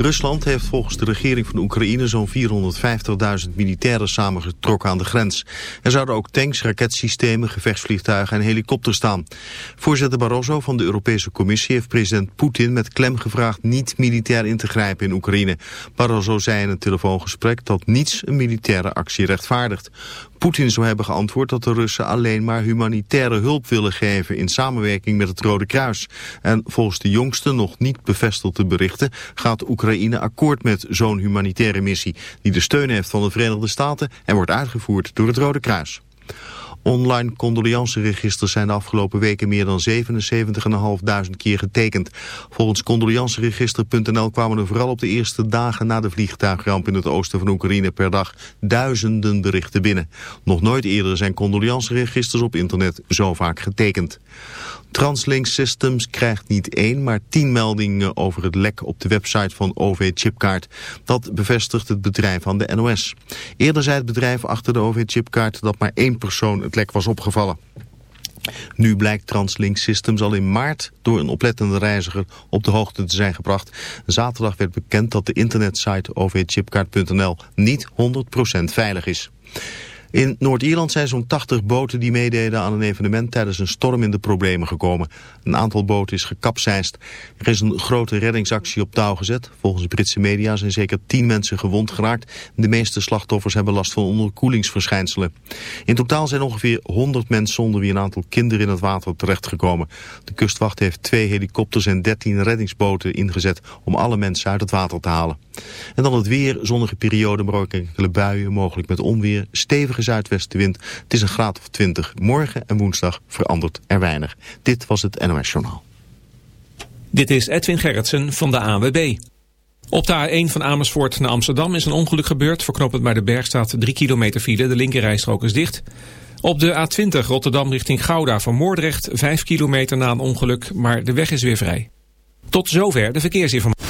Rusland heeft volgens de regering van Oekraïne zo'n 450.000 militairen samengetrokken aan de grens. Er zouden ook tanks, raketsystemen, gevechtsvliegtuigen en helikopters staan. Voorzitter Barroso van de Europese Commissie heeft president Poetin met klem gevraagd niet militair in te grijpen in Oekraïne. Barroso zei in een telefoongesprek dat niets een militaire actie rechtvaardigt. Poetin zou hebben geantwoord dat de Russen alleen maar humanitaire hulp willen geven in samenwerking met het Rode Kruis. En volgens de jongste nog niet bevestigde berichten gaat Oekraïne akkoord met zo'n humanitaire missie die de steun heeft van de Verenigde Staten en wordt uitgevoerd door het Rode Kruis. Online condoleanceregisters zijn de afgelopen weken meer dan 77.500 keer getekend. Volgens condoleanceregister.nl kwamen er vooral op de eerste dagen na de vliegtuigramp in het oosten van Oekraïne per dag duizenden berichten binnen. Nog nooit eerder zijn condoleanceregisters op internet zo vaak getekend. Translink Systems krijgt niet één, maar tien meldingen over het lek op de website van OV-chipkaart. Dat bevestigt het bedrijf aan de NOS. Eerder zei het bedrijf achter de OV-chipkaart dat maar één persoon het lek was opgevallen. Nu blijkt Translink Systems al in maart door een oplettende reiziger op de hoogte te zijn gebracht. Zaterdag werd bekend dat de internetsite ovchipkaart.nl niet 100% veilig is. In Noord-Ierland zijn zo'n 80 boten die meededen aan een evenement tijdens een storm in de problemen gekomen. Een aantal boten is gekapseist. Er is een grote reddingsactie op touw gezet. Volgens Britse media zijn zeker 10 mensen gewond geraakt. De meeste slachtoffers hebben last van onderkoelingsverschijnselen. In totaal zijn ongeveer 100 mensen onder wie een aantal kinderen in het water terechtgekomen. De kustwacht heeft twee helikopters en 13 reddingsboten ingezet om alle mensen uit het water te halen. En dan het weer, zonnige periode, maar ook enkele buien, mogelijk met onweer, stevige zuidwestenwind. Het is een graad of 20. Morgen en woensdag verandert er weinig. Dit was het NOS Journaal. Dit is Edwin Gerritsen van de AWB. Op de A1 van Amersfoort naar Amsterdam is een ongeluk gebeurd. Verknopend bij de berg staat 3 kilometer file. De linkerrijstrook is dicht. Op de A20 Rotterdam richting Gouda van Moordrecht 5 kilometer na een ongeluk, maar de weg is weer vrij. Tot zover de verkeersinformatie.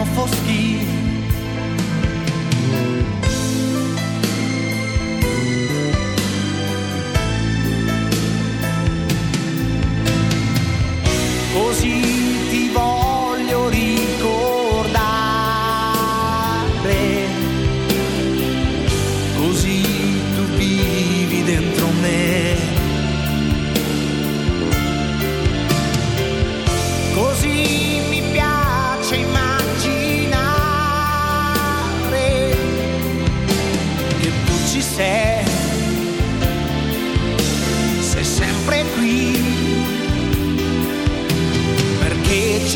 m'offuschi. Così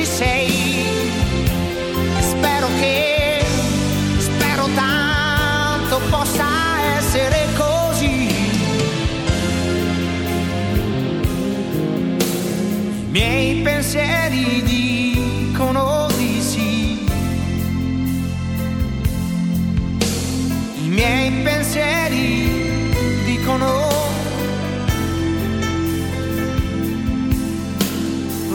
ci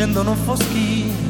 scendo non foschia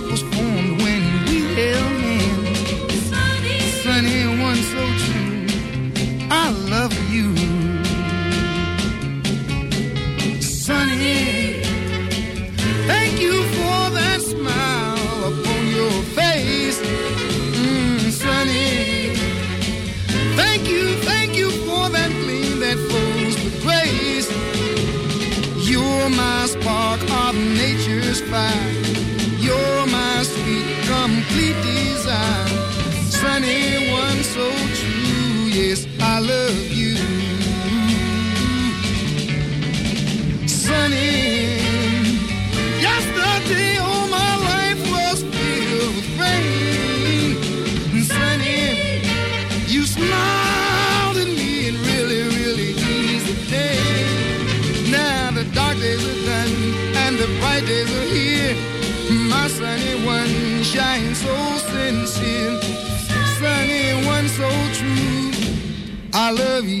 love you.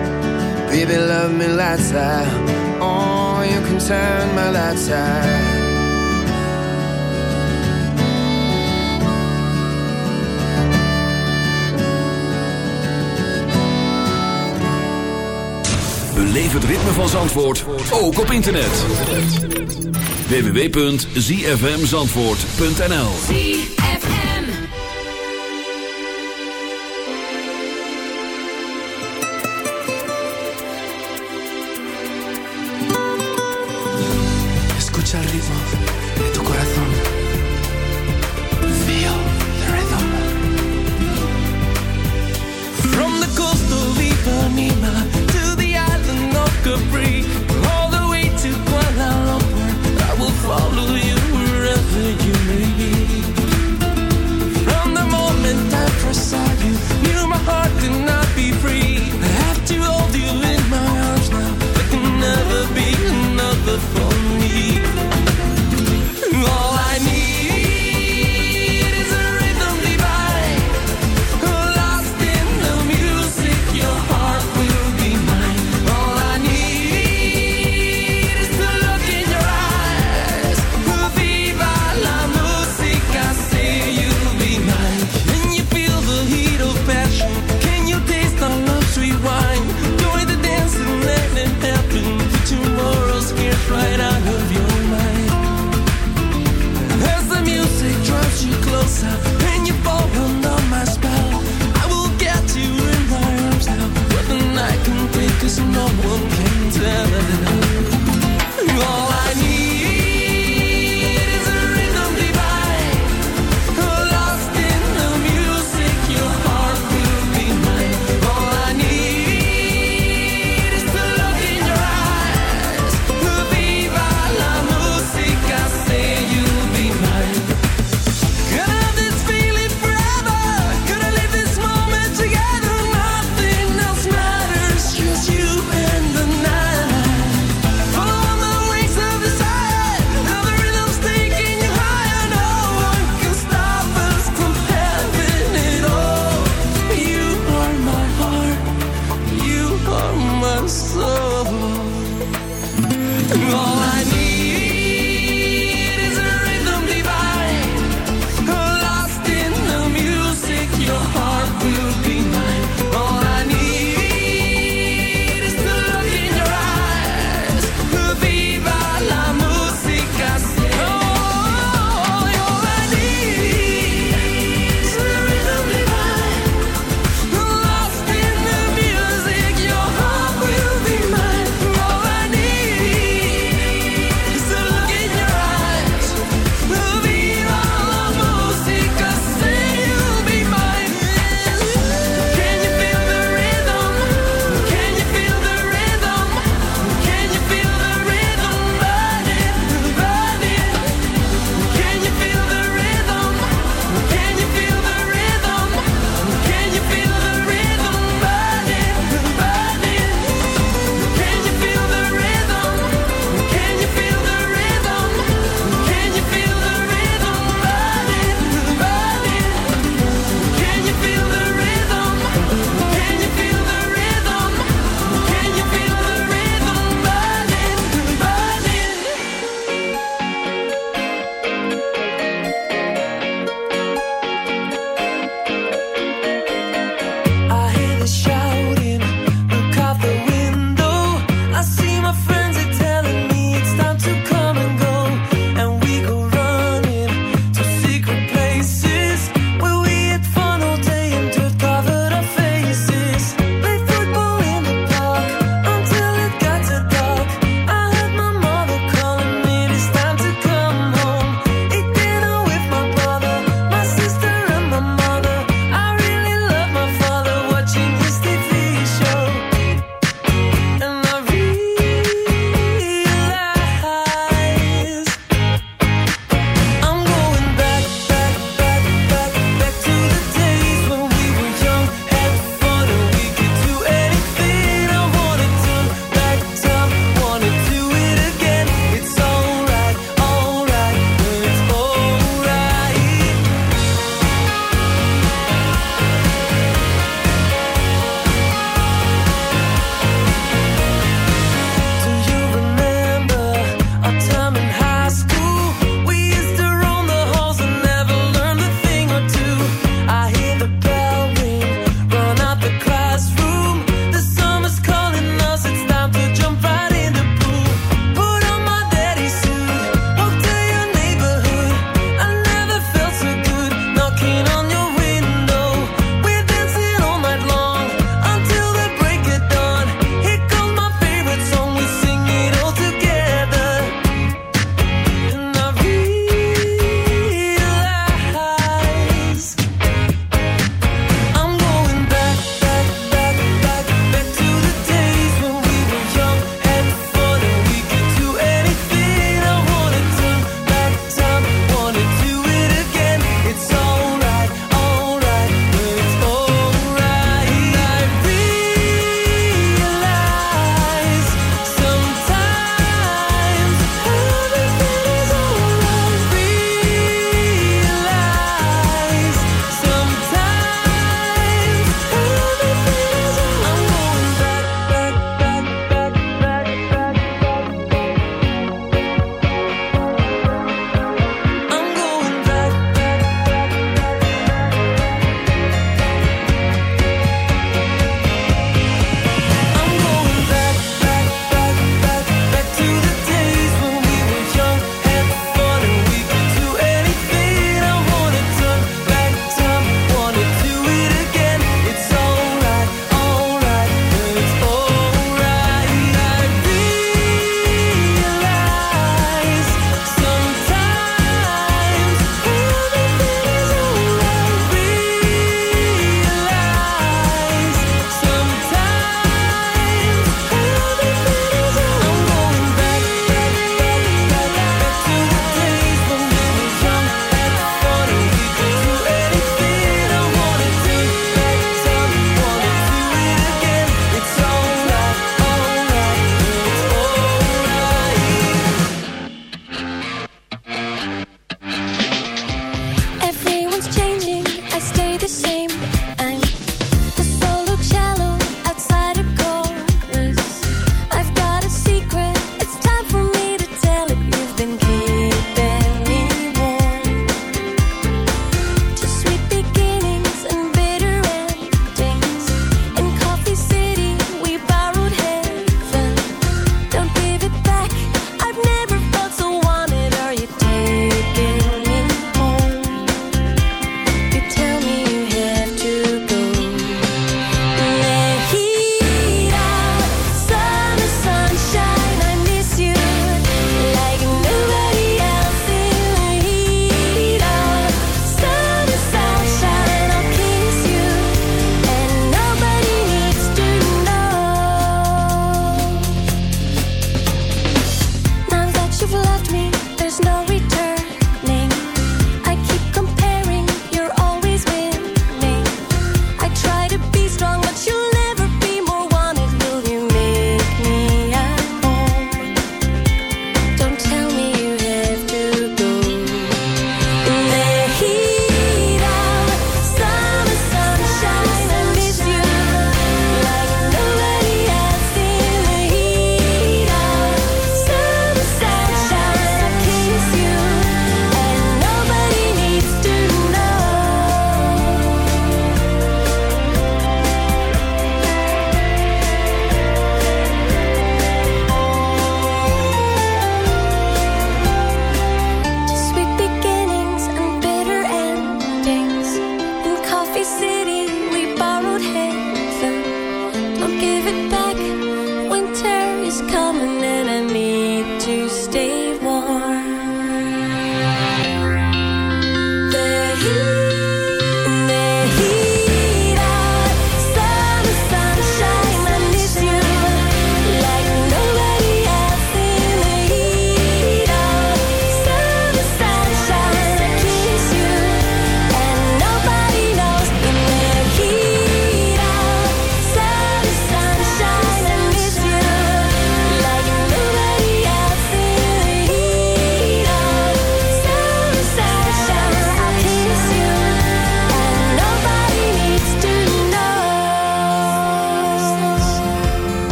Baby, love me lights out. Oh, you can turn my lights out. Beleef het ritme van Zandvoort, ook op internet. www.zfmzandvoort.nl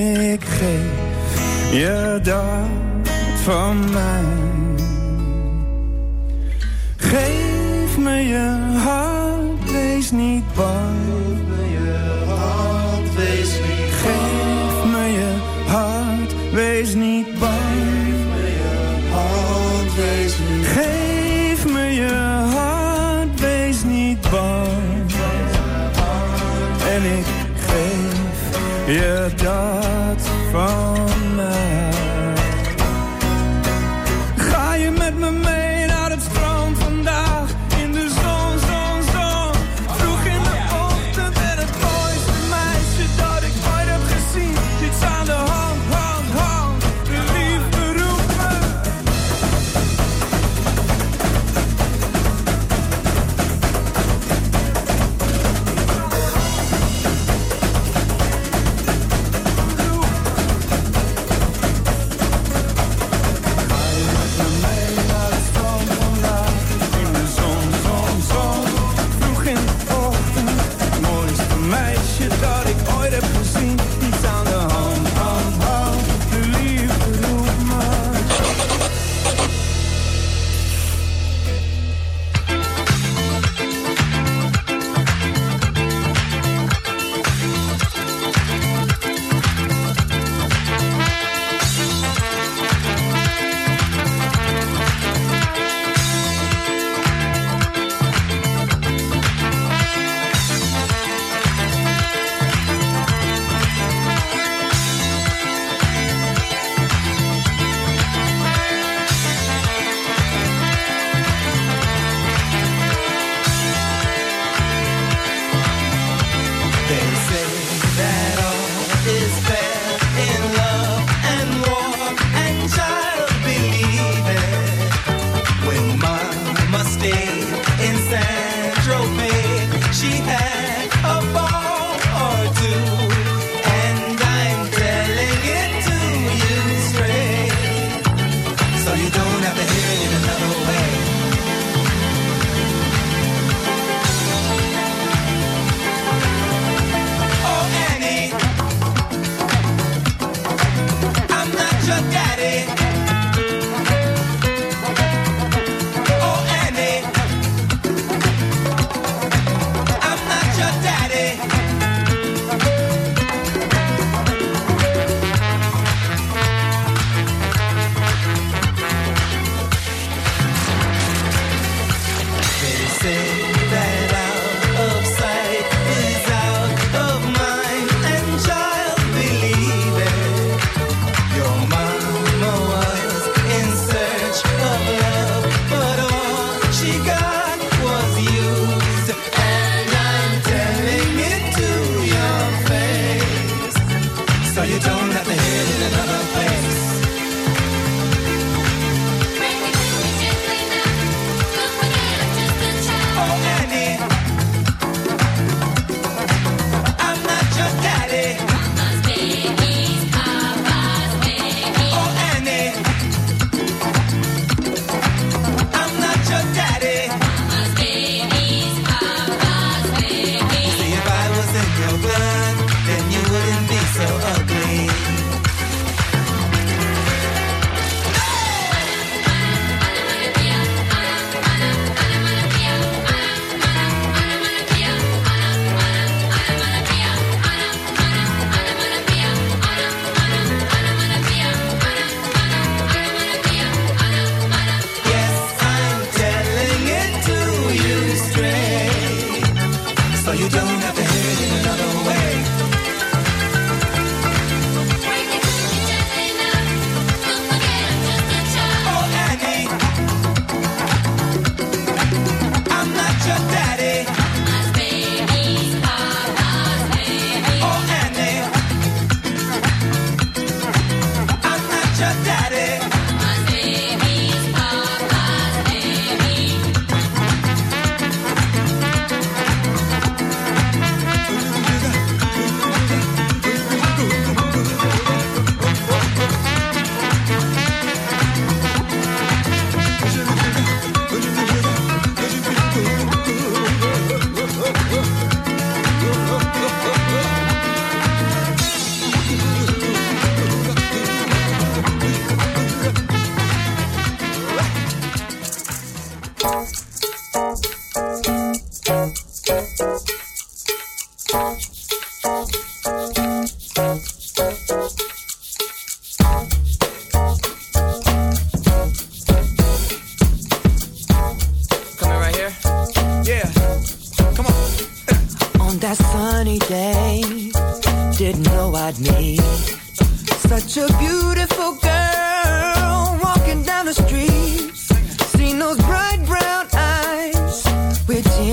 ik geef je dat van mij. Geef me je hart, wees niet bang.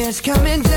It's coming down.